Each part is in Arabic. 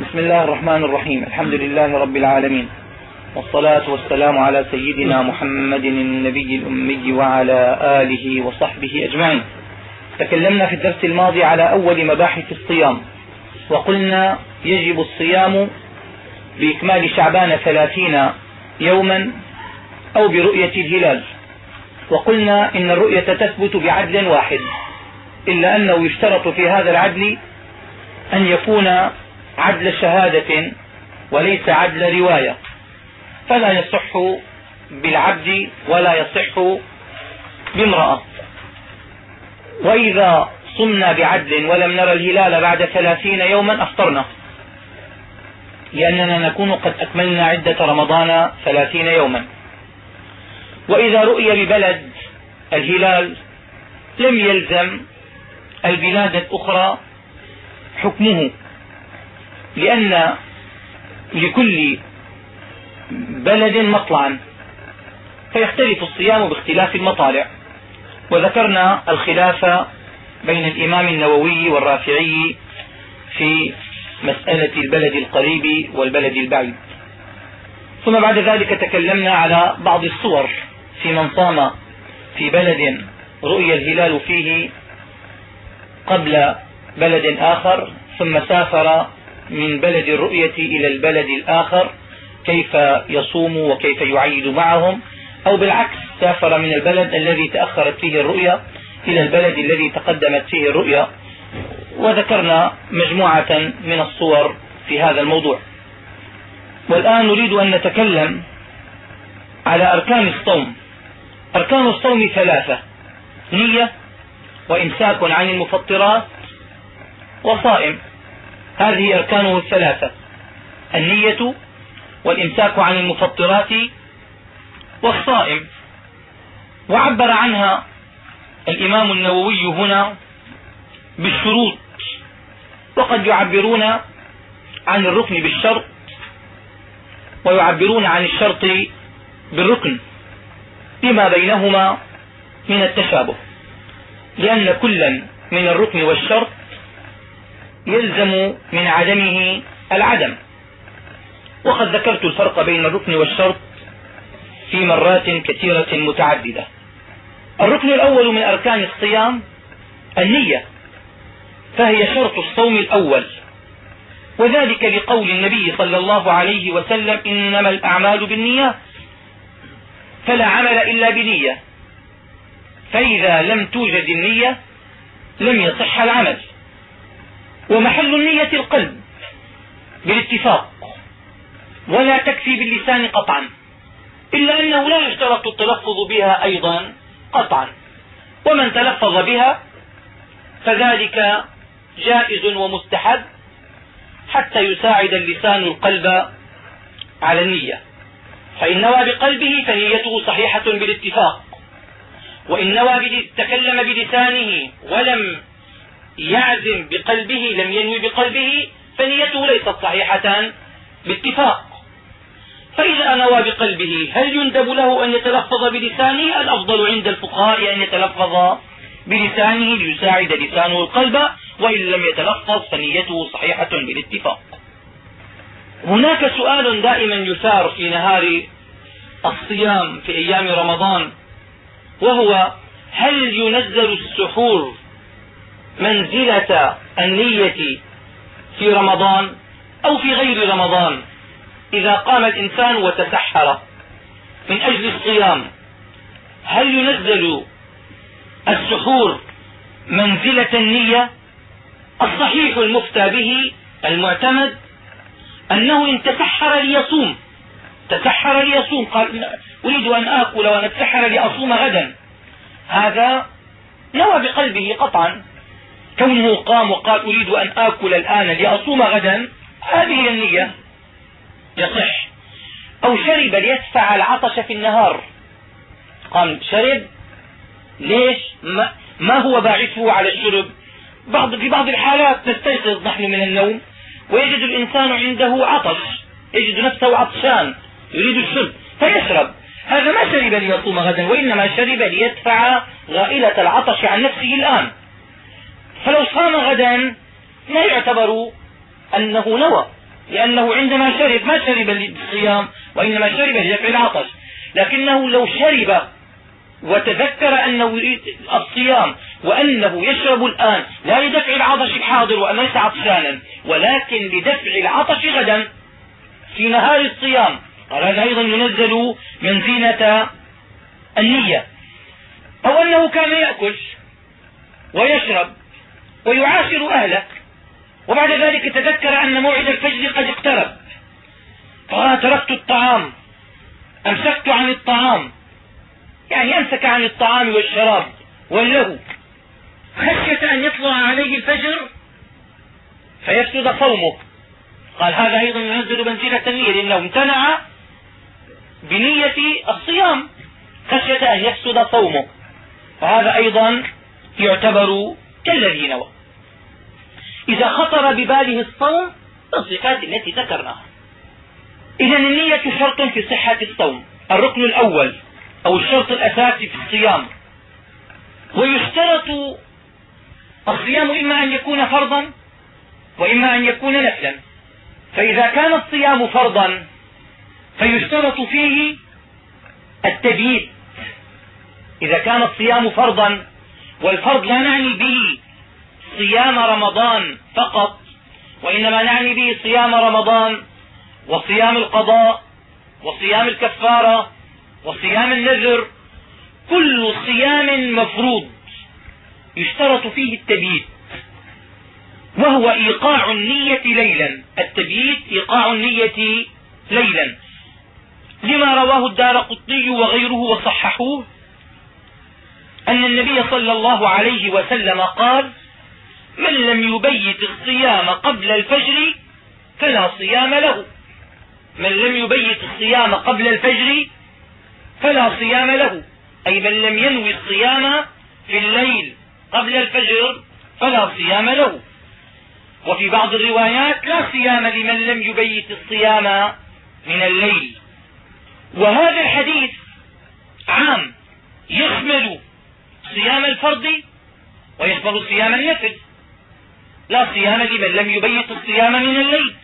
بسم الله الرحمن الرحيم الحمد لله رب العالمين والصلاة والسلام على سيدنا محمد النبي الأمي وعلى آله وصحبه أجمعين تكلمنا في الدرس الماضي على أول مباحث الصيام وقلنا يجب الصيام بإكمال شعبان ثلاثين يوما أو برؤية الهلال وقلنا إن الرؤية تثبت بعدل واحد إلا أنه يشترط في هذا العدل أن يكون عدل شهادة وليس عدل رواية. فلا يصح بالعبد ولا يصح بامرأة. وإذا صمنا بعدل ولم نرى الهلال بعد ثلاثين يوما أفطرنا. لأننا نكون قد أكملنا عدة رمضان ثلاثين يوما. وإذا رؤي ببلد الهلال لم يلزم البلاد الأخرى حكمه. لأن لكل بلد مطلعا فيختلف الصيام باختلاف المطالع. وذكرنا الخلاف بين الإمام النووي والرافعي في مسألة البلد القريب والبلد البعيد. ثم بعد ذلك تكلمنا على بعض الصور في من صام في بلد رؤي الهلال فيه قبل بلد آخر ثم سافر من بلد الرؤية إلى البلد الآخر كيف يصوم وكيف يعيد معهم أو بالعكس سافر من البلد الذي تأخرت فيه الرؤيا إلى البلد الذي تقدمت فيه الرؤيا. وذكرنا مجموعة من الصور في هذا الموضوع. والآن نريد أن نتكلم على أركان الصوم. أركان الصوم ثلاثة نية وإمساك عن المفطرات وصائم. هذه أركانه الثلاثة النية والإمساك عن المفطرات والصائم. وعبر عنها الإمام النووي هنا بالشروط وقد يعبرون عن الركن بالشرط ويعبرون عن الشرط بالركن بما بينهما من التشابه لأن كلا من الركن والشرط يلزم من عدمه العدم. وقد ذكرت الفرق بين الركن والشرط في مرات كثيرة متعددة. الركن الأول من أركان الصيام النية فهي شرط الصوم الأول. وذلك لقول النبي صلى الله عليه وسلم إنما الأعمال بالنيات فلا عمل إلا بنية. فإذا لم توجد النية لم يصح العمل. ومحل النية القلب. بالاتفاق. ولا تكفي باللسان قطعا. إلا أنه لا يشترط التلفظ بها أيضا قطعا. ومن تلفظ بها فذلك جائز ومستحب حتى يساعد اللسان القلب على النية. فإن نوى بقلبه فنيته صحيحة بالاتفاق. وإن نوى تكلم بلسانه ولم يعزم بقلبه لم ينوي بقلبه فنيته ليست صحيحة. باتفاق. فإذا نوى بقلبه هل يندب له أن يتلفظ بلسانه؟ الأفضل عند الفقهاء أن يتلفظ بلسانه ليساعد لسانه القلب وإن لم يتلفظ فنيته صحيحة بالاتفاق. هناك سؤال دائما يثار في نهار الصيام في أيام رمضان وهو هل ينزل السحور منزلة النية في رمضان أو في غير رمضان إذا قام الإنسان وتسحر من أجل الصيام هل ينزل السحور منزلة النية؟ الصحيح المفتى به المعتمد أنه إن تسحر ليصوم تسحر ليصوم قال أريد أن آكل وأن أتسحر لأصوم غدا هذا نوى بقلبه قطعا. كونه قام وقال أريد أن آكل الآن لأصوم غدا؟ هذه النية. يصح. أو شرب ليدفع العطش في النهار. قام شرب. ليش؟ ما, ما هو باعثه على الشرب؟ بعض في بعض الحالات نستيقظ نحن من النوم ويجد الإنسان عنده عطش. يجد نفسه عطشان. يريد الشرب فيشرب. هذا ما شرب ليصوم غدا وإنما شرب ليدفع غائلة العطش عن نفسه الآن. فلو صام غدا لا يعتبر أنه نوى لأنه عندما شرب ما شرب للصيام وإنما شرب لدفع العطش. لكنه لو شرب وتذكر أنه يريد الصيام وأنه يشرب الآن لا لدفع العطش الحاضر وأنه ليس عطشانا ولكن لدفع العطش غدا في نهار الصيام. قال هذا أيضا ينزل من زينة النية. أو أنه كان يأكل ويشرب ويعاشر أهله وبعد ذلك تذكر أن موعد الفجر قد اقترب. قال تركت الطعام. أمسكت عن الطعام. يعني أمسك عن الطعام والشراب واللهو. خشية أن يطلع عليه الفجر فيفسد صومه. قال هذا أيضا ينزل منزلة النية لأنه امتنع بنية الصيام. خشية أن يفسد صومه. فهذا أيضا يعتبر كالذي نوى إذا خطر بباله الصوم بالصفات التي ذكرناها. إذا النية شرط في صحة الصوم الركن الأول أو الشرط الأساسي في الصيام. ويشترط الصيام إما أن يكون فرضا وإما أن يكون نفلا. فإذا كان الصيام فرضا فيشترط فيه التبييت. إذا كان الصيام فرضا والفرض لا نعني به صيام رمضان فقط وإنما نعني به صيام رمضان وصيام القضاء وصيام الكفارة وصيام النذر. كل صيام مفروض يشترط فيه التبييت وهو إيقاع النية ليلا. التبييت إيقاع النية ليلا. لما رواه الدار قطني وغيره وصححوه أن النبي صلى الله عليه وسلم قال من لم يبيت الصيام قبل الفجر فلا صيام له. من لم يبيت الصيام قبل الفجر فلا صيام له. أي من لم ينوي الصيام في الليل قبل الفجر فلا صيام له. وفي بعض الروايات لا صيام لمن لم يبيت الصيام من الليل. وهذا الحديث عام يشمل صيام الفرض ويشمل صيام النفل لا صيام لمن لم يبيت الصيام من الليل.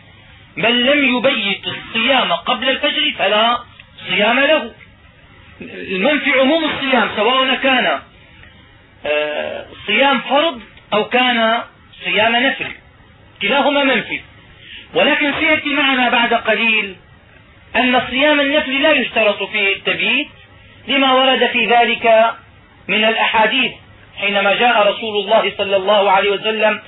من لم يبيت الصيام قبل الفجر فلا صيام له. المنفي عموم الصيام سواء كان آه، صيام فرض أو كان صيام نفل. كلاهما منفي. ولكن سيأتي معنا بعد قليل أن صيام النفل لا يشترط فيه التبييت لما ورد في ذلك من الأحاديث حينما جاء رسول الله صلى الله عليه وسلم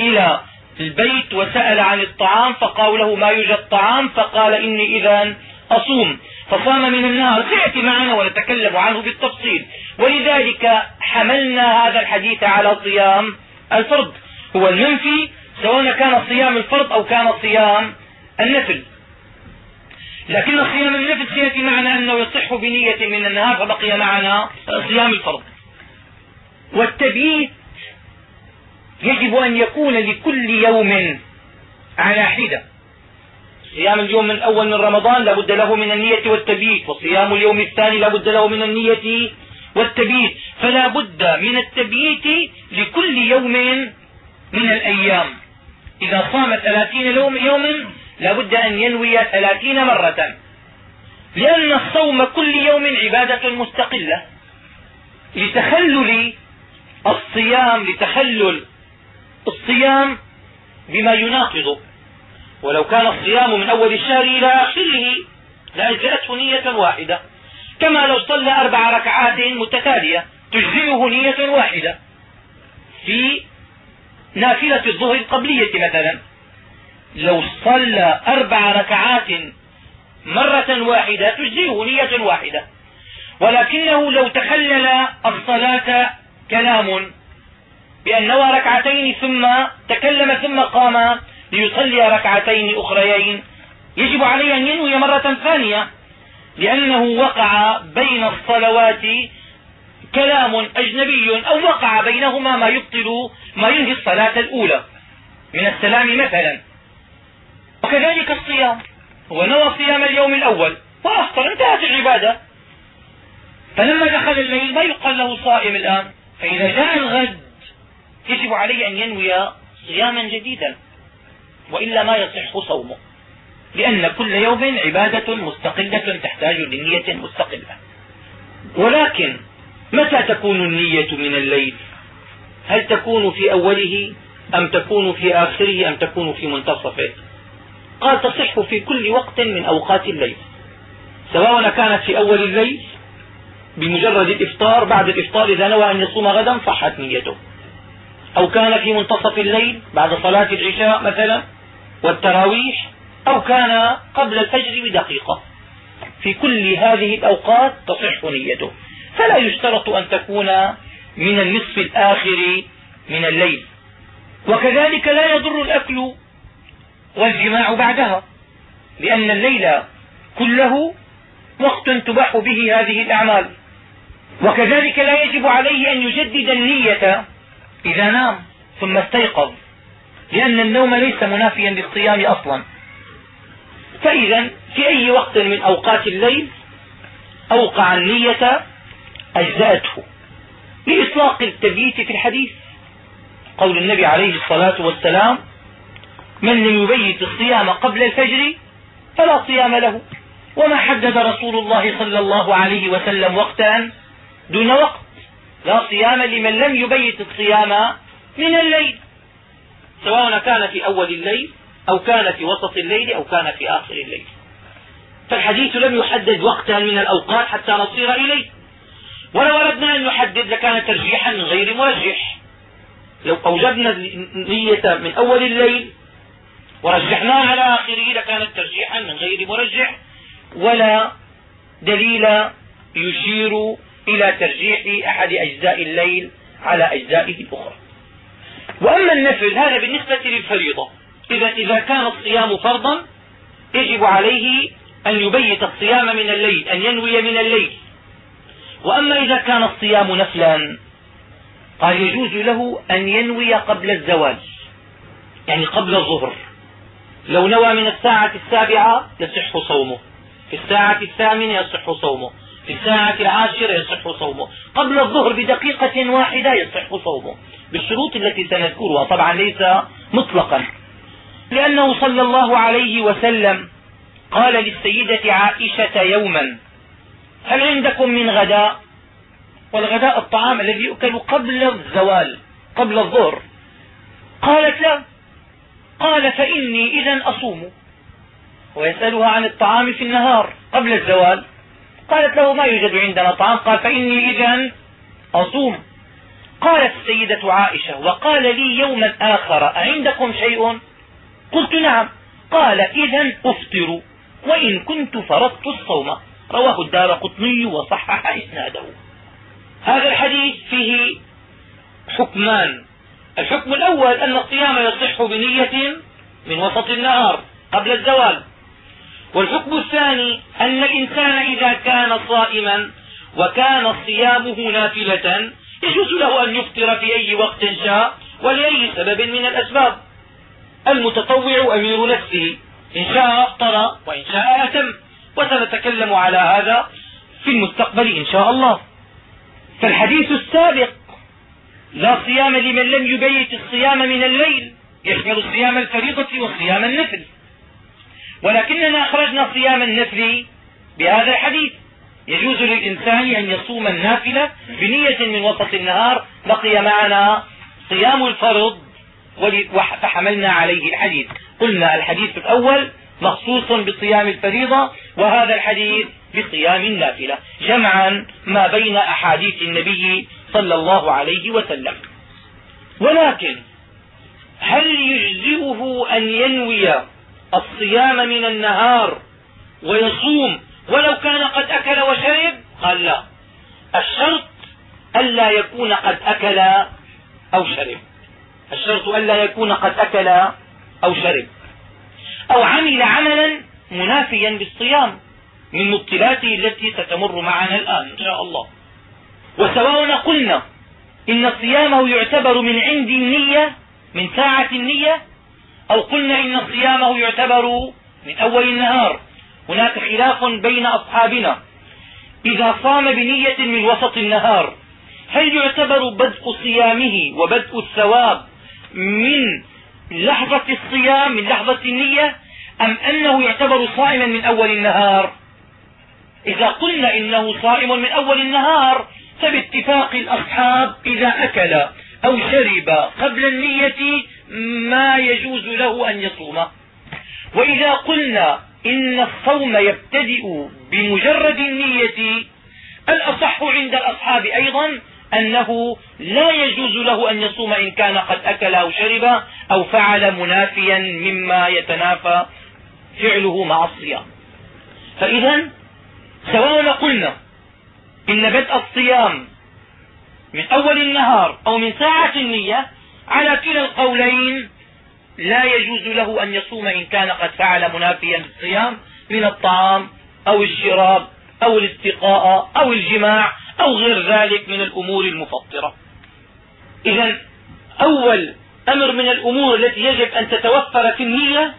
إلى البيت وسأل عن الطعام فقالوا له ما يوجد طعام فقال إني إذا أصوم. فصام من النهار سيأتي معنا ونتكلم عنه بالتفصيل. ولذلك حملنا هذا الحديث على صيام الفرض. هو المنفي سواء كان صيام الفرض أو كان صيام النفل. لكن صيام النفل سيأتي معنا أنه يصح بنية من النهار فبقي معنا صيام الفرض. والتبييت يجب أن يكون لكل يوم على حدة. صيام اليوم الأول من رمضان لا بد له من النية والتبييت وصيام اليوم الثاني لا بد له من النية والتبييت. فلا بد من التبييت لكل يوم من الأيام. إذا صام ثلاثين يوم لا بد أن ينوي ثلاثين مرة. لأن الصوم كل يوم عبادة مستقلة. لتخلل الصيام لتخلل الصيام بما يناقضه ولو كان الصيام من أول الشهر إلى آخره لأجزأته نية واحدة. كما لو صلى أربع ركعات متتالية تجزئه نية واحدة. في نافلة الظهر القبلية مثلا. لو صلى أربع ركعات مرة واحدة تجزئه نية واحدة. ولكنه لو تخلل الصلاة كلام بأن نوى ركعتين ثم تكلم ثم قام ليصلي ركعتين أخريين يجب عليه أن ينوي مرة ثانية لأنه وقع بين الصلوات كلام أجنبي أو وقع بينهما ما يبطل ما ينهي الصلاة الأولى. من السلام مثلا. وكذلك الصيام. هو نوى صيام اليوم الأول وأفطر انتهت العبادة. فلما دخل الليل ما يقال له صائم الآن. فإذا جاء الغد يجب عليه أن ينوي صياما جديدا وإلا ما يصح صومه. لأن كل يوم عبادة مستقلة تحتاج لنية مستقلة. ولكن متى تكون النية من الليل؟ هل تكون في أوله أم تكون في آخره أم تكون في منتصفه؟ قال تصح في كل وقت من أوقات الليل. سواء كانت في أول الليل بمجرد الإفطار بعد الإفطار إذا نوى أن يصوم غدا صحت نيته. أو كان في منتصف الليل بعد صلاة العشاء مثلا والتراويح أو كان قبل الفجر بدقيقة. في كل هذه الأوقات تصح نيته. فلا يشترط أن تكون من النصف الآخر من الليل. وكذلك لا يضر الأكل والجماع بعدها لأن الليل كله وقت تباح به هذه الأعمال. وكذلك لا يجب عليه أن يجدد النية إذا نام ثم استيقظ لأن النوم ليس منافيا للصيام أصلا. فإذا في أي وقت من أوقات الليل أوقع النية أجزأته. لإطلاق التبييت في الحديث قول النبي عليه الصلاة والسلام من لم يبيت الصيام قبل الفجر فلا صيام له. وما حدد رسول الله صلى الله عليه وسلم وقتا دون وقت. لا صيام لمن لم يبيت الصيام من الليل. سواء كان في أول الليل أو كان في وسط الليل أو كان في آخر الليل. فالحديث لم يحدد وقتا من الأوقات حتى نصير إليه. ولو أردنا أن نحدد لكان ترجيحا من غير مرجح. لو أوجبنا النية من أول الليل ورجحناها على آخره لكانت ترجيحا من غير مرجح ولا دليل يشير إلى ترجيح أحد أجزاء الليل على أجزائه الأخرى. وأما النفل هذا بالنسبة للفريضة. إذا إذا كان الصيام فرضا يجب عليه أن يبيت الصيام من الليل أن ينوي من الليل. وأما إذا كان الصيام نفلا قال يجوز له أن ينوي قبل الزواج يعني قبل الظهر. لو نوى من الساعة السابعة يصح صومه. في الساعة الثامنة يصح صومه. في الساعة العاشرة يصح صومه. قبل الظهر بدقيقة واحدة يصح صومه. بالشروط التي سنذكرها. طبعا ليس مطلقا. لأنه صلى الله عليه وسلم قال للسيدة عائشة يوما هل عندكم من غداء؟ والغداء الطعام الذي يؤكل قبل الزوال قبل الظهر. قالت لا قال فإني إذا أصوم. ويسألها عن الطعام في النهار قبل الزوال. قالت له ما يوجد عندنا طعام؟ قال فإني إذا أصوم. قالت السيدة عائشة وقال لي يوما آخر أعندكم شيء؟ قلت نعم. قال إذا أفطر وإن كنت فرضت الصوم. رواه الدار قطني وصحح إسناده. هذا الحديث فيه حكمان. الحكم الأول أن الصيام يصح بنية من وسط النهار قبل الزوال. والحكم الثاني أن الإنسان إذا كان صائما وكان صيامه نافلة يجوز له أن يفطر في أي وقت شاء ولأي سبب من الأسباب. المتطوع أمير نفسه إن شاء أفطر وإن شاء أتم وسنتكلم على هذا في المستقبل إن شاء الله. فالحديث السابق لا صيام لمن لم يبيت الصيام من الليل يشمل صيام الفريضة وصيام النفل. ولكننا أخرجنا صيام النفل بهذا الحديث. يجوز للإنسان أن يصوم النافلة بنية من وسط النهار بقي معنا صيام الفرض فحملنا عليه الحديث. قلنا الحديث الأول مخصوص بصيام الفريضة وهذا الحديث بصيام النافلة. جمعا ما بين أحاديث النبي صلى الله عليه وسلم. ولكن هل يجزئه أن ينوي الصيام من النهار ويصوم ولو كان قد أكل وشرب؟ قال لا. الشرط ألا يكون قد أكل أو شرب. الشرط ألا يكون قد أكل أو شرب. أو عمل عملا منافيا للصيام من مبطلاته التي ستمر معنا الآن إن شاء الله. وسواء قلنا إن صيامه يعتبر من عند النية من ساعة النية أو قلنا إن صيامه يعتبر من أول النهار. هناك خلاف بين أصحابنا. إذا صام بنية من وسط النهار هل يعتبر بدء صيامه وبدء الثواب من لحظة الصيام من لحظة النية أم أنه يعتبر صائما من أول النهار؟ إذا قلنا إنه صائم من أول النهار فباتفاق الأصحاب إذا أكل أو شرب قبل النية ما يجوز له أن يصوم. وإذا قلنا إن الصوم يبتدئ بمجرد النية الأصح عند الأصحاب أيضا أنه لا يجوز له أن يصوم إن كان قد أكل أو شرب أو فعل منافيا مما يتنافى فعله مع الصيام. فإذا سواء قلنا إن بدء الصيام من أول النهار أو من ساعة النية على كلا القولين لا يجوز له أن يصوم إن كان قد فعل منافيا للصيام من الطعام أو الشراب أو الاستقاء أو الجماع أو غير ذلك من الأمور المفطرة. إذا أول أمر من الأمور التي يجب أن تتوفر في النية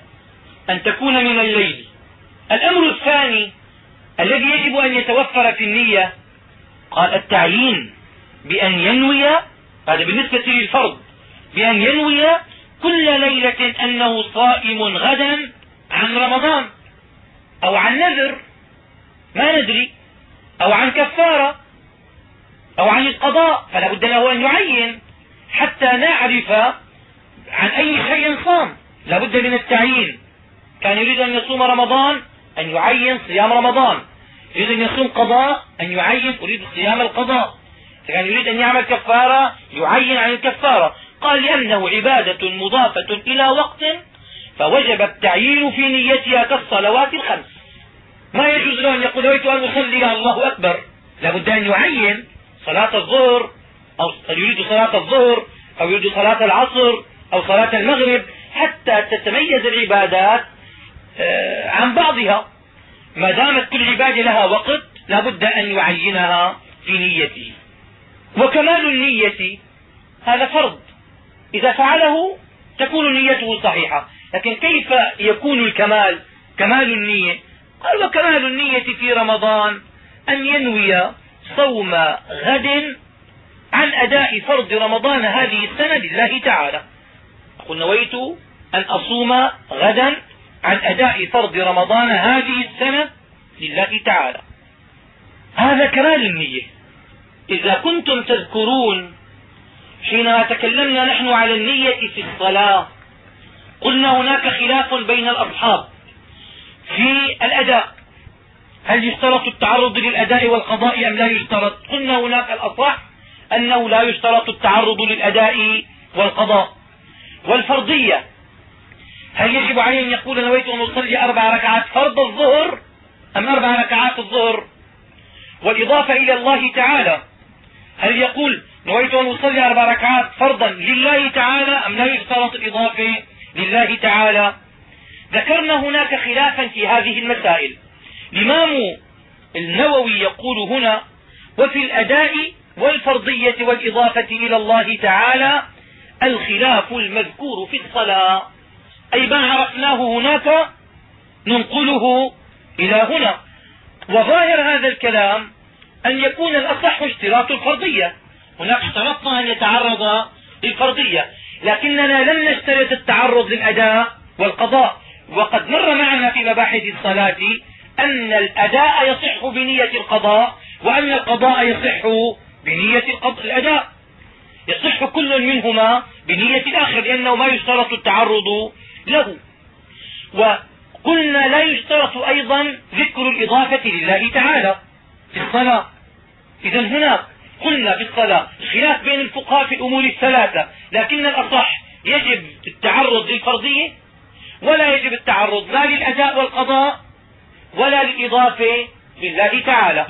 أن تكون من الليل. الأمر الثاني الذي يجب أن يتوفر في النية قال التعيين بأن ينوي هذا بالنسبة للفرض بأن ينوي كل ليلة أنه صائم غدا عن رمضان أو عن نذر ما ندري أو عن كفارة أو عن القضاء فلا بد له أن يعين حتى نعرف عن أي شيء صام. لا بد من التعيين. كان يريد أن يصوم رمضان أن يعين صيام رمضان. يريد أن يصوم قضاء أن يعين أريد صيام القضاء. كان يريد أن يعمل كفارة يعين عن الكفارة. قال لأنه عبادة مضافة إلى وقت فوجب التعيين في نيتها كالصلوات الخمس. ما يجوز له أن يقول نويت أن أصلي الله أكبر لا بد أن يعين صلاة الظهر أو يريد صلاة الظهر أو يريد صلاة العصر أو صلاة المغرب حتى تتميز العبادات آه، عن بعضها. ما دامت كل عبادة لها وقت لا بد أن يعينها في نيته. وكمال النية هذا فرض. إذا فعله تكون نيته صحيحة. لكن كيف يكون الكمال؟ كمال النية. قال وكمال النية في رمضان أن ينوي صوم غد عن أداء فرض رمضان هذه السنة لله تعالى. قل نويت أن أصوم غدا عن أداء فرض رمضان هذه السنة لله تعالى. هذا كمال النية. إذا كنتم تذكرون حينما تكلمنا نحن على النية في الصلاة قلنا هناك خلاف بين الأصحاب في الأداء. هل يشترط التعرض للأداء والقضاء أم لا يشترط؟ قلنا هناك الأصح أنه لا يشترط التعرض للأداء والقضاء. والفرضية هل يجب عليه أن يقول نويت أن أصلي أربع ركعات فرض الظهر أم أربع ركعات الظهر؟ والإضافة إلى الله تعالى هل يقول نويت أن أصلي أربع ركعات فرضا لله تعالى أم لا يشترط الإضافة لله تعالى؟ ذكرنا هناك خلافا في هذه المسائل. الإمام النووي يقول هنا وفي الأداء والفرضية والإضافة إلى الله تعالى الخلاف المذكور في الصلاة. أي ما عرفناه هناك ننقله إلى هنا. وظاهر هذا الكلام أن يكون الأصح اشتراط الفرضية. هناك اشترطنا أن يتعرض للفرضية. لكننا لم نشترط التعرض للأداء والقضاء. وقد مر معنا في مباحث الصلاة أن الأداء يصح بنية القضاء وأن القضاء يصح بنية الأداء يصح كل منهما بنية الآخر لأنه ما يشترط التعرض له. وقلنا لا يشترط أيضا ذكر الإضافة لله تعالى في الصلاة. إذا هناك قلنا في الصلاة خلاف بين الفقهاء في الأمور الثلاثة لكن الأصح يجب التعرض للفرضية ولا يجب التعرض لا للأداء والقضاء ولا للإضافة لله تعالى.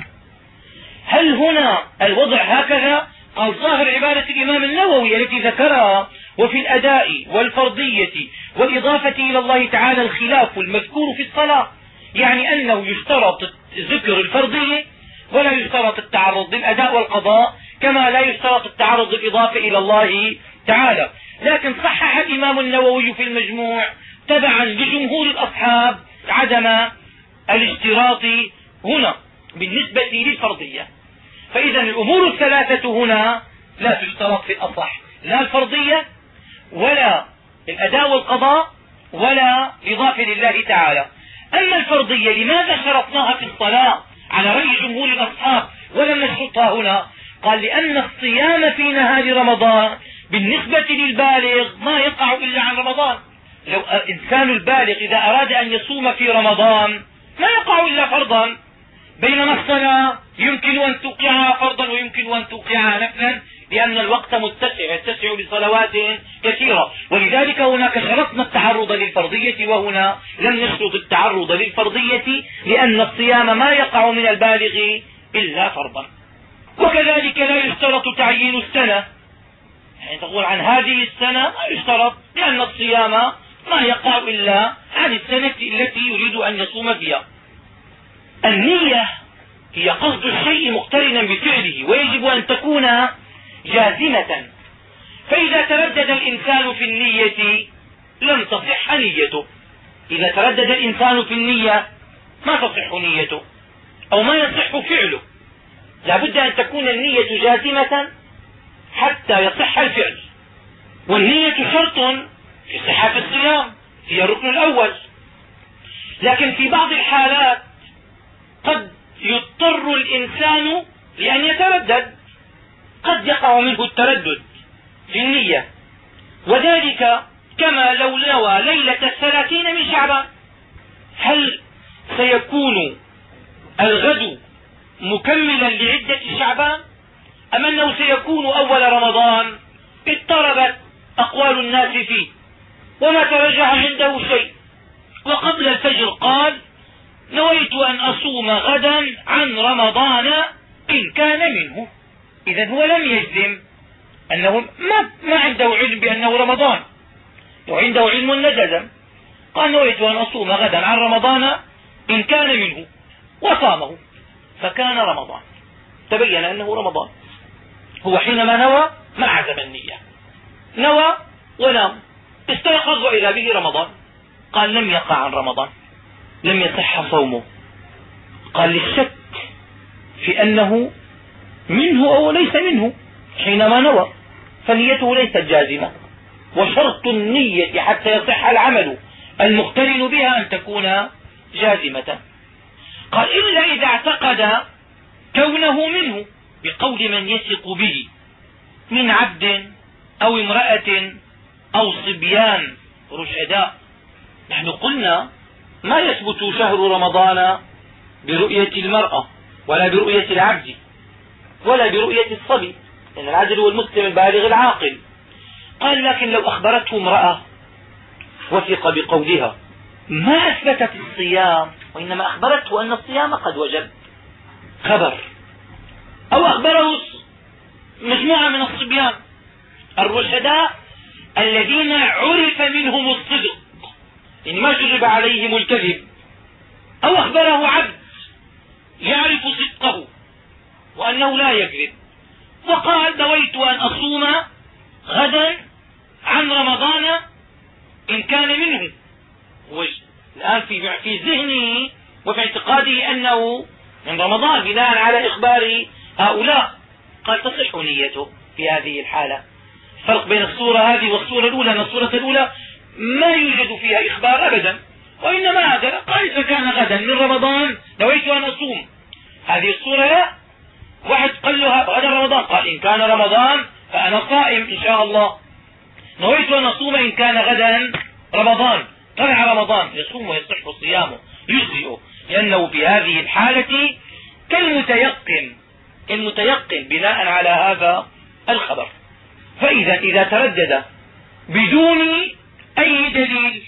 هل هنا الوضع هكذا؟ قال ظاهر عبارة الإمام النووي التي ذكرها وفي الأداء والفرضية والإضافة إلى الله تعالى الخلاف المذكور في الصلاة يعني أنه يشترط ذكر الفرضية ولا يشترط التعرض للأداء والقضاء كما لا يشترط التعرض بالإضافة إلى الله تعالى. لكن صحح الإمام النووي في المجموع تبعا لجمهور الأصحاب عدم الاشتراط هنا بالنسبة للفرضية. فإذا الأمور الثلاثة هنا لا تشترط في الأصح. لا الفرضية ولا الأداء والقضاء ولا لظافر الله تعالى. أما الفرضية لماذا شرطناها في الصلاة على رأي جمهور الأصحاب ولم نشرطها هنا؟ قال لأن الصيام في نهار رمضان بالنسبة للبالغ ما يقع إلا عن رمضان. لو الإنسان البالغ إذا أراد أن يصوم في رمضان ما يقع إلا فرضا. بينما الصلاة يمكن أن توقعها فرضا ويمكن أن توقعها نفلا. لأن الوقت متسع يتسع لصلوات كثيرة. ولذلك هناك شرطنا التعرض للفرضية وهنا لم نشرط التعرض للفرضية لأن الصيام ما يقع من البالغ إلا فرضا. وكذلك لا يشترط تعيين السنة. يعني تقول عن هذه السنة ما يشترط لأن الصيام ما يقع إلا عن السنة التي يريد أن يصوم فيها. النية هي قصد الشيء مقترنا بفعله ويجب أن تكون جازمة. فإذا تردد الإنسان في النية لم تصح نيته. إذا تردد الإنسان في النية ما تصح نيته أو ما يصح فعله. لا بد أن تكون النية جازمة حتى يصح الفعل. والنية شرط في صحة الصيام هي الركن الأول. لكن في بعض الحالات قد يضطر الإنسان لأن يتردد. قد يقع منه التردد في النية. وذلك كما لو نوى ليلة الثلاثين من شعبان. هل سيكون الغد مكملا لعدة شعبان؟ أم أنه سيكون أول رمضان اضطربت أقوال الناس فيه؟ وما ترجح عنده شيء. وقبل الفجر قال نويت أن أصوم غدا عن رمضان إن كان منه. إذا هو لم يجزم أنه ما, ما عنده علم بأنه رمضان وعنده علم نجزم قال نويت أن أصوم غدا عن رمضان إن كان منه وصامه فكان رمضان. تبين أنه رمضان. هو حينما نوى ما عزم النية. نوى ونام. استيقظ وإذا به رمضان. قال لم يقع عن رمضان. لم يصح صومه. قال للشك في أنه منه أو ليس منه حينما نوى فنيته ليست جازمة. وشرط النية حتى يصح العمل المقترن بها أن تكون جازمة. قال إلا إذا اعتقد كونه منه بقول من يثق به من عبد أو امرأة أو صبيان رشداء نحن قلنا ما يثبت شهر رمضان برؤية المرأة ولا برؤية العبد؟ ولا برؤية الصبي لأن العبد هو المسلم البالغ العاقل. قال لكن لو أخبرته امرأة وثق بقولها ما أثبتت الصيام وإنما أخبرته أن الصيام قد وجب. خبر. أو أخبره مجموعة من الصبيان. الرشداء الذين عرف منهم الصدق. يعني ما جرب عليهم الكذب. أو أخبره عبد يعرف صدقه. وأنه لا يكذب. وقال نويت أن أصوم غدا عن رمضان إن كان منه. الآن في في ذهنه وفي اعتقاده أنه من رمضان بناء على إخبار هؤلاء. قال تصح نيته في هذه الحالة. فرق بين الصورة هذه والصورة الأولى أن الصورة الأولى ما يوجد فيها إخبار أبدا وإنما هذا قال إذا كان غدا من رمضان نويت أن أصوم. هذه الصورة لا. واحد قال له غدا رمضان. قال إن كان رمضان فأنا صائم إن شاء الله. نويت أن أصوم إن كان غدا رمضان. طلع رمضان يصوم ويصح صيامه يجزئه لأنه في هذه الحالة كالمتيقن المتيقن بناء على هذا الخبر. فإذا إذا تردد بدون أي دليل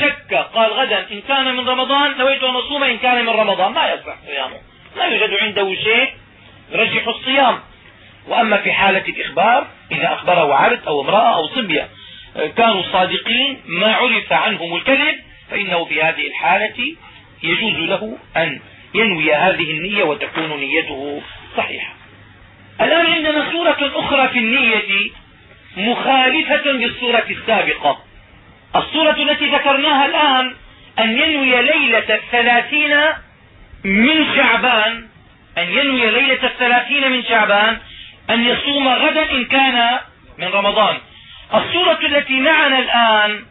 شك قال غدا إن كان من رمضان نويت أن أصوم إن كان من رمضان ما يصح صيامه. لا يوجد عنده شيء يرجح الصيام. وأما في حالة الإخبار إذا أخبره عبد أو امرأة أو صبية كانوا صادقين ما عرف عنهم الكذب فإنه في هذه الحالة يجوز له أن ينوي هذه النية وتكون نيته صحيحة. الآن عندنا صورة أخرى في النية مخالفة للصورة السابقة. الصورة التي ذكرناها الآن أن ينوي ليلة الثلاثين من شعبان. أن ينوي ليلة الثلاثين من شعبان أن يصوم غدا إن كان من رمضان. الصورة التي معنا الآن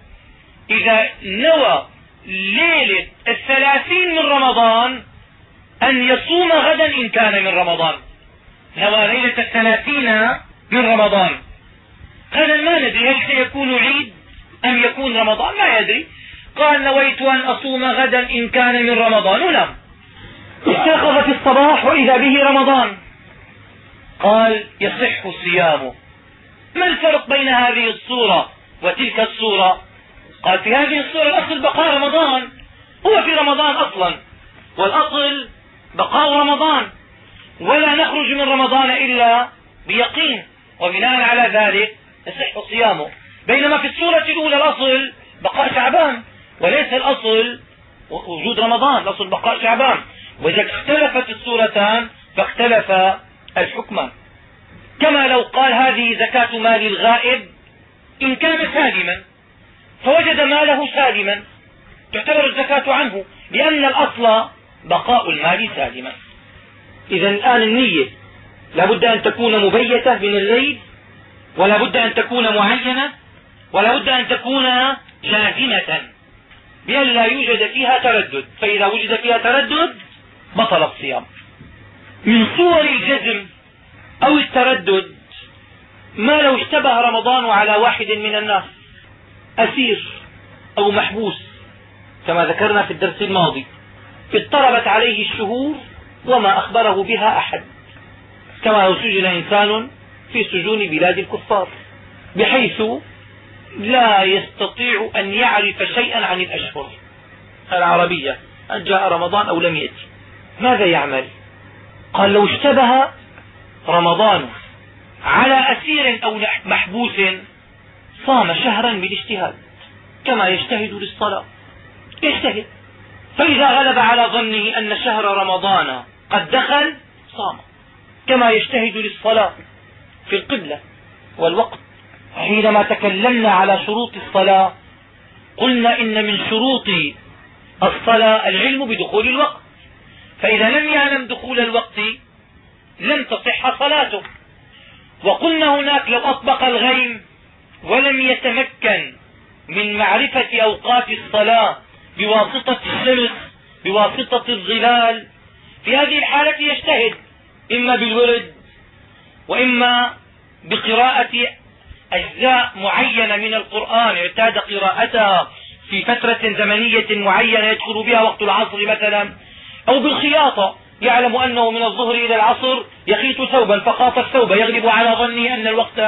إذا نوى ليلة الثلاثين من رمضان أن يصوم غدا إن كان من رمضان. نوى ليلة الثلاثين من رمضان. هذا ما ندري هل سيكون عيد أم يكون رمضان؟ ما يدري. قال نويت أن أصوم غدا إن كان من رمضان. ونام استيقظ في الصباح وإذا به رمضان. قال يصح صيامه. ما الفرق بين هذه الصورة وتلك الصورة؟ قال في هذه الصورة الأصل بقاء رمضان. هو في رمضان أصلا. والأصل بقاء رمضان. ولا نخرج من رمضان إلا بيقين. وبناء على ذلك يصح صيامه. بينما في الصورة الأولى الأصل بقاء شعبان. وليس الأصل وجود رمضان الأصل بقاء شعبان. وإذا اختلفت الصورتان فاختلف الحكمان كما لو قال هذه زكاة مال الغائب إن كان سالما فوجد ماله سالما تعتبر الزكاة عنه لأن الأصل بقاء المال سالما. إذا الآن النية لا بد أن تكون مبيتة من الليل ولا بد أن تكون معينة ولا بد أن تكون جازمة بأن لا يوجد فيها تردد. فإذا وجد فيها تردد بطل الصيام. من صور الجزم أو التردد ما لو اشتبه رمضان على واحد من الناس أسير أو محبوس كما ذكرنا في الدرس الماضي اضطربت عليه الشهور وما أخبره بها أحد. كما لو سجن إنسان في سجون بلاد الكفار بحيث لا يستطيع أن يعرف شيئا عن الأشهر العربية أن جاء رمضان أو لم يأتي؟ ماذا يعمل؟ قال لو اشتبه رمضان على أسير أو محبوس صام شهرا بالاجتهاد كما يجتهد للصلاة. يجتهد. فإذا غلب على ظنه أن شهر رمضان قد دخل صام. كما يجتهد للصلاة في القبلة والوقت. حينما تكلمنا على شروط الصلاة قلنا إن من شروط الصلاة العلم بدخول الوقت. فإذا لم يعلم دخول الوقت لم تصح صلاته. وقلنا هناك لو أطبق الغيم ولم يتمكن من معرفة أوقات الصلاة بواسطة الشمس بواسطة الظلال في هذه الحالة يجتهد إما بالورد وإما بقراءة أجزاء معينة من القرآن اعتاد قراءتها في فترة زمنية معينة يدخل بها وقت العصر مثلا. أو بالخياطة. يعلم أنه من الظهر إلى العصر يخيط ثوبا فخاط الثوب. يغلب على ظنه أن الوقت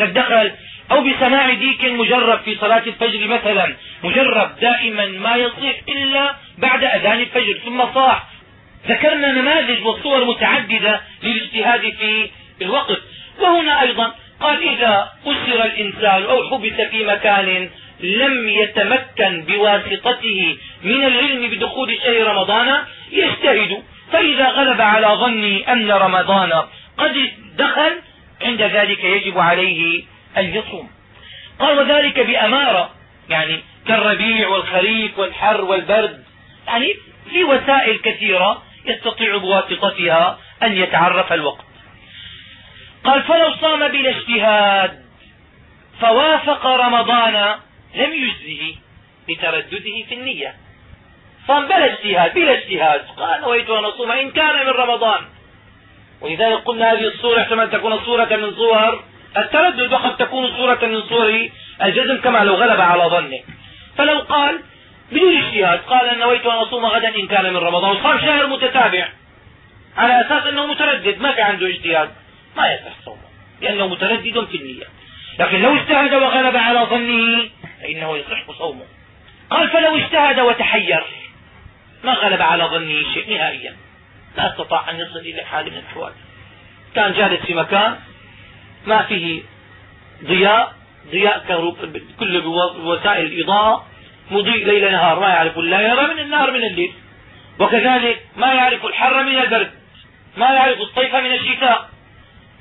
قد دخل. أو بسماع ديك مجرب في صلاة الفجر مثلا. مجرب دائما ما يصيح إلا بعد أذان الفجر. ثم صاح. ذكرنا نماذج وصور متعددة للاجتهاد في الوقت. وهنا أيضا قال إذا أسر الإنسان أو حبس في مكان لم يتمكن بواسطته من العلم بدخول شهر رمضان يجتهد. فإذا غلب على ظني أن رمضان قد دخل عند ذلك يجب عليه أن يصوم قال وذلك بأمارة يعني كالربيع والخريف والحر والبرد يعني في وسائل كثيرة يستطيع بواسطتها أن يتعرف الوقت. قال فلو صام بلا اجتهاد فوافق رمضان لم يجزه لتردده في النية. صام بلا اجتهاد بلا اجتهاد. قال نويت أن أصوم إن كان من رمضان. ولذلك قلنا هذه الصورة احتمال تكون صورة من صور التردد وقد تكون صورة من صور الجزم كما لو غلب على ظنه. فلو قال بدون اجتهاد قال نويت أن أصوم غدا إن كان من رمضان. وصام شهر متتابع. على أساس أنه متردد ما في عنده اجتهاد. ما يصح صومه لأنه متردد في النية. لكن لو اجتهد وغلب على ظنه فإنه يصح صومه. قال فلو اجتهد وتحير ما غلب على ظنه شيء نهائيا. لا استطاع أن يصل إلى حال من الأحوال. كان جالس في مكان ما فيه ضياء ضياء كل وسائل الإضاءة مضيء ليل نهار ما يعرف الليل من النهار من الليل. وكذلك ما يعرف الحر من البرد ما يعرف الصيف من الشتاء.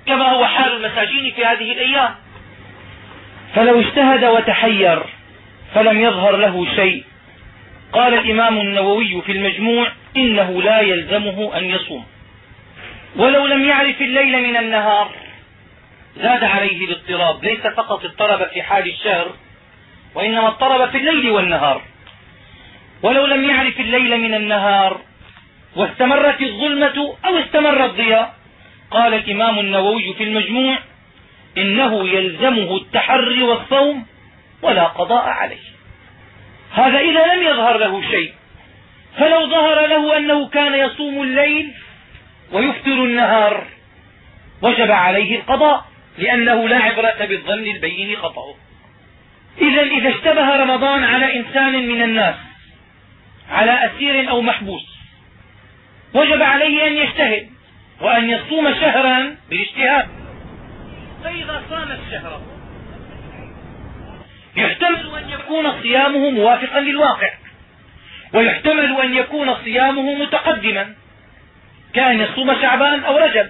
كما هو حال المساجين في هذه الأيام. فلو اجتهد وتحير فلم يظهر له شيء. قال الإمام النووي في المجموع إنه لا يلزمه أن يصوم. ولو لم يعرف الليل من النهار زاد عليه الاضطراب. ليس فقط اضطرب في حال الشهر وإنما اضطرب في الليل والنهار. ولو لم يعرف الليل من النهار واستمرت الظلمة أو استمر الضياء قال الإمام النووي في المجموع إنه يلزمه التحري والصوم ولا قضاء عليه. هذا إذا لم يظهر له شيء فلو ظهر له أنه كان يصوم الليل ويفطر النهار وجب عليه القضاء لأنه لا عبرة بالظن البين خطأه. إذا إذا اشتبه رمضان على إنسان من الناس على أسير أو محبوس وجب عليه أن يجتهد وأن يصوم شهرا بالاجتهاد. فإذا صام الشهر يحتمل أن يكون صيامه موافقا للواقع. ويحتمل أن يكون صيامه متقدما. كأن يصوم شعبان أو رجب.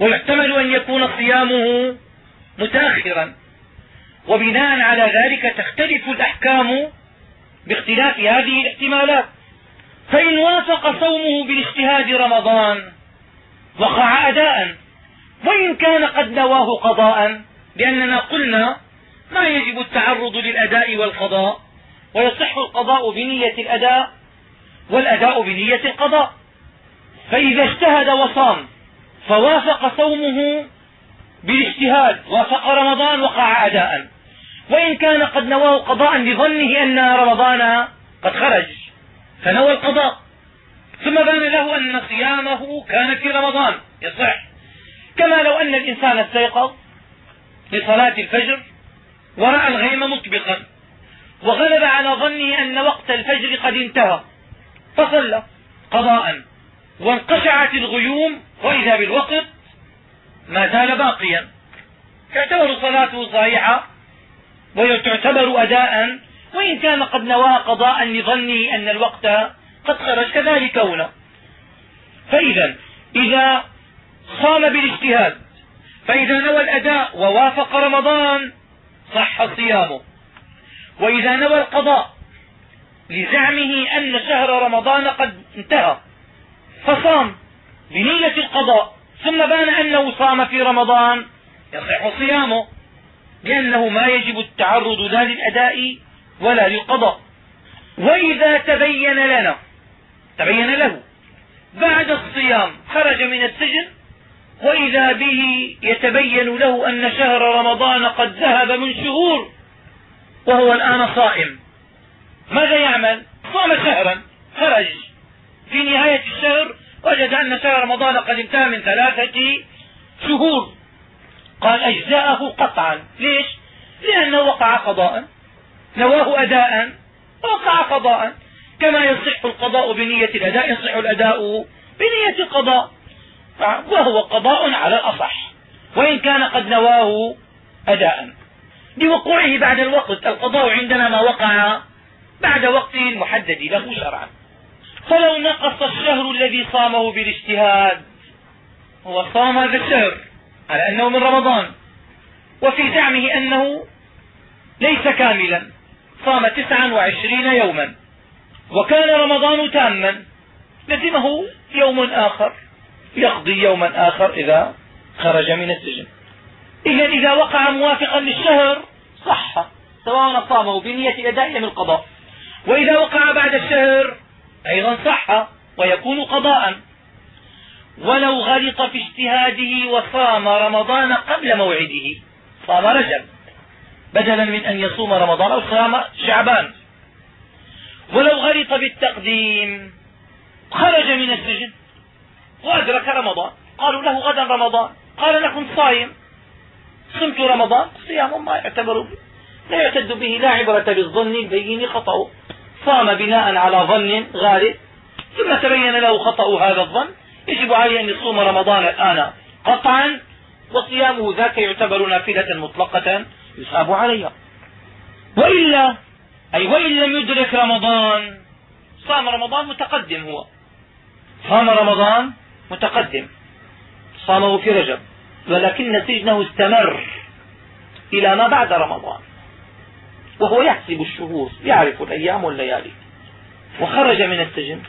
ويحتمل أن يكون صيامه متأخرا. وبناء على ذلك تختلف الأحكام باختلاف هذه الاحتمالات. فإن وافق صومه بالاجتهاد رمضان وقع أداء. وإن كان قد نواه قضاء لأننا قلنا ما يجب التعرض للأداء والقضاء ويصح القضاء بنية الأداء والأداء بنية القضاء. فإذا اجتهد وصام فوافق صومه بالاجتهاد وافق رمضان وقع أداء. وإن كان قد نواه قضاء لظنه أن رمضان قد خرج فنوى القضاء. ثم بان له أن صيامه كان في رمضان يصح. كما لو أن الإنسان استيقظ لصلاة الفجر ورأى الغيم مطبقا وغلب على ظنه أن وقت الفجر قد انتهى فصلى قضاء وانقشعت الغيوم وإذا بالوقت ما زال باقيا. تعتبر صلاته صحيحة وتعتبر أداء وإن كان قد نواها قضاء لظنه أن الوقت قد خرج كذلك هنا. فإذا إذا صام بالاجتهاد. فإذا نوى الأداء ووافق رمضان صح صيامه. وإذا نوى القضاء لزعمه أن شهر رمضان قد انتهى فصام بنية القضاء. ثم بان أنه صام في رمضان يصح صيامه لأنه ما يجب التعرض لا للأداء ولا للقضاء. وإذا تبين لنا تبين له بعد الصيام خرج من السجن وإذا به يتبين له أن شهر رمضان قد ذهب من شهور وهو الآن صائم. ماذا يعمل؟ صام شهرا خرج. في نهاية الشهر وجد أن شهر رمضان قد انتهى من ثلاثة شهور. قال أجزاءه قطعا. ليش؟ لأنه وقع قضاء. نواه أداء. وقع قضاء. كما يصح القضاء بنية الأداء يصح الأداء بنية القضاء. وهو قضاء على الأصح وإن كان قد نواه أداء. لوقوعه بعد الوقت القضاء عندنا ما وقع بعد وقت محدد له شرعا. فلو نقص الشهر الذي صامه بالاجتهاد هو صام هذا الشهر على أنه من رمضان. وفي زعمه أنه ليس كاملا صام تسعا وعشرين يوما. وكان رمضان تاما لزمه يوم آخر. يقضي يوما آخر إذا خرج من السجن. إذا إذا وقع موافقا للشهر صح. سواء صامه بنية الأداء من القضاء. وإذا وقع بعد الشهر أيضا صح ويكون قضاء. ولو غلط في اجتهاده وصام رمضان قبل موعده صام رجب. بدلا من أن يصوم رمضان أو صام شعبان. ولو غلط بالتقديم خرج من السجن. وأدرك رمضان. قالوا له غدا رمضان. قال لكم صايم. صمت رمضان. صيام ما يعتبر لا يعتد به. لا عبرة بالظن. البين خطأ صام بناء على ظن غالب. ثم تبين له خطأ هذا الظن. يجب عليه أن يصوم رمضان الآن قطعا. وصيامه ذاك يعتبر نافلة مطلقة يصاب عليها. وإلا أي وإن لم يدرك رمضان صام رمضان متقدم هو. صام رمضان متقدم. صامه في رجب. ولكن سجنه استمر إلى ما بعد رمضان. وهو يحسب الشهور يعرف الأيام والليالي. وخرج من السجن.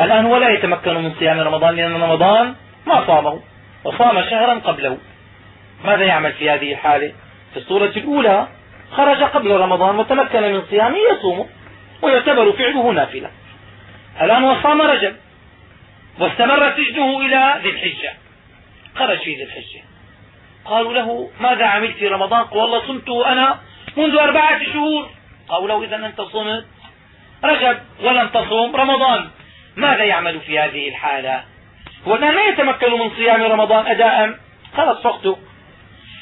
الآن هو لا يتمكن من صيام رمضان لأن رمضان ما صامه. وصام شهرا قبله. ماذا يعمل في هذه الحالة؟ في الصورة الأولى خرج قبل رمضان وتمكن من صيامه يصوم ويعتبر فعله نافلة. الآن وصام رجب. واستمر سجنه إلى ذي الحجة. خرج في ذي الحجة. قالوا له ماذا عملت في رمضان؟ قال والله صمت أنا منذ أربعة شهور. قالوا له إذا أنت صمت. رجب ولم تصم رمضان. ماذا يعمل في هذه الحالة؟ هو الآن ما يتمكن من صيام رمضان أداء خلص وقته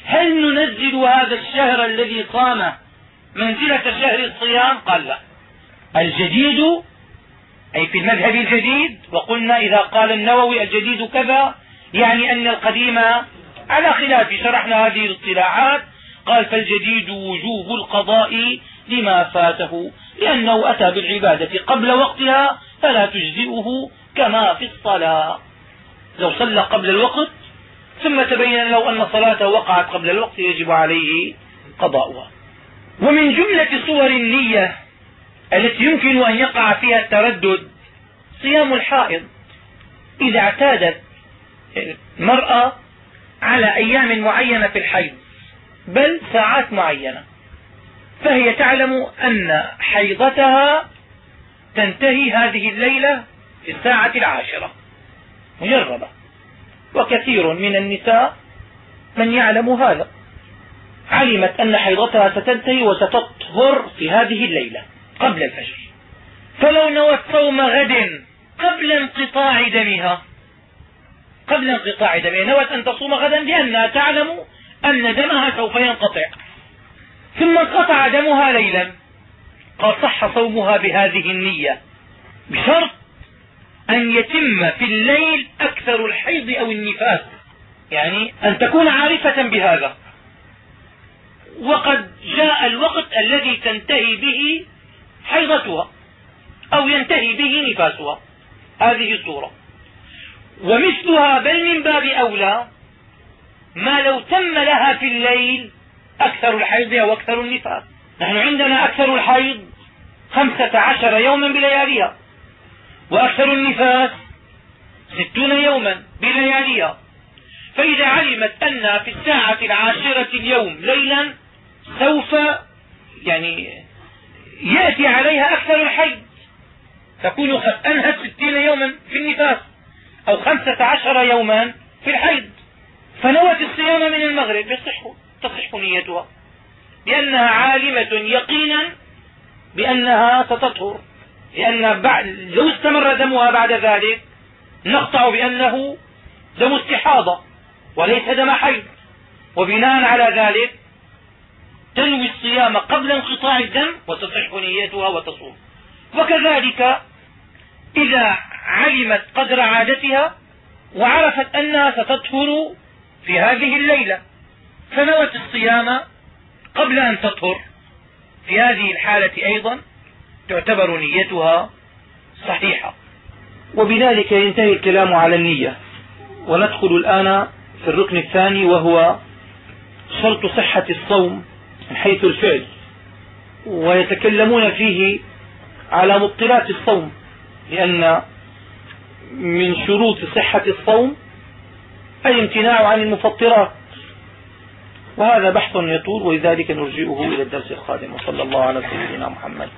هل ننزل هذا الشهر الذي صام منزلة شهر الصيام؟ قال لا. الجديد أي في المذهب الجديد وقلنا إذا قال النووي الجديد كذا يعني أن القديم على خلاف شرحنا هذه الاصطلاحات قال فالجديد وجوب القضاء لما فاته لأنه أتى بالعبادة قبل وقتها فلا تجزئه كما في الصلاة. لو صلى قبل الوقت ثم تبين له أن صلاته وقعت قبل الوقت يجب عليه قضاؤها. ومن جملة صور النية التي يمكن أن يقع فيها التردد صيام الحائض. إذا اعتادت المرأة على أيام معينة في الحيض بل ساعات معينة فهي تعلم أن حيضتها تنتهي هذه الليلة في الساعة العاشرة مجربة. وكثير من النساء من يعلم هذا علمت أن حيضتها ستنتهي وستطهر في هذه الليلة. قبل الفجر. فلو نوت صوم غد قبل انقطاع دمها. قبل انقطاع دمها. نوت أن تصوم غدا لأنها تعلم أن دمها سوف ينقطع. ثم انقطع دمها ليلا. قال صح صومها بهذه النية. بشرط أن يتم في الليل أكثر الحيض أو النفاس. يعني أن تكون عارفة بهذا. وقد جاء الوقت الذي تنتهي به حيضتها أو ينتهي به نفاسها. هذه الصورة. ومثلها بل من باب أولى ما لو تم لها في الليل أكثر الحيض أو أكثر النفاس. نحن عندنا أكثر الحيض خمسة عشر يوما بلياليها وأكثر النفاس ستون يوما بلياليها. فإذا علمت أن في الساعة العاشرة اليوم ليلا سوف يعني يأتي عليها أكثر الحيض تكون قد أنهت ستين يوما في النفاس أو خمسة عشر يوما في الحيض فنوت الصيام من المغرب. يصح تصح نيتها. لأنها عالمة يقينا بأنها ستطهر لأن بعد لو استمر دمها بعد ذلك نقطع بأنه دم استحاضة وليس دم حيض وبناء على ذلك تنوي الصيام قبل انقطاع الدم وتصح نيتها وتصوم. وكذلك إذا علمت قدر عادتها وعرفت أنها ستطهر في هذه الليلة فنوت الصيام قبل أن تطهر. في هذه الحالة أيضا تعتبر نيتها صحيحة. وبذلك ينتهي الكلام على النية. وندخل الآن في الركن الثاني وهو شرط صحة الصوم. من حيث الفعل ويتكلمون فيه على مبطلات الصوم لأن من شروط صحة الصوم الامتناع عن المفطرات. وهذا بحث يطول ولذلك نرجئه إلى الدرس القادم. وصلى الله على سيدنا محمد.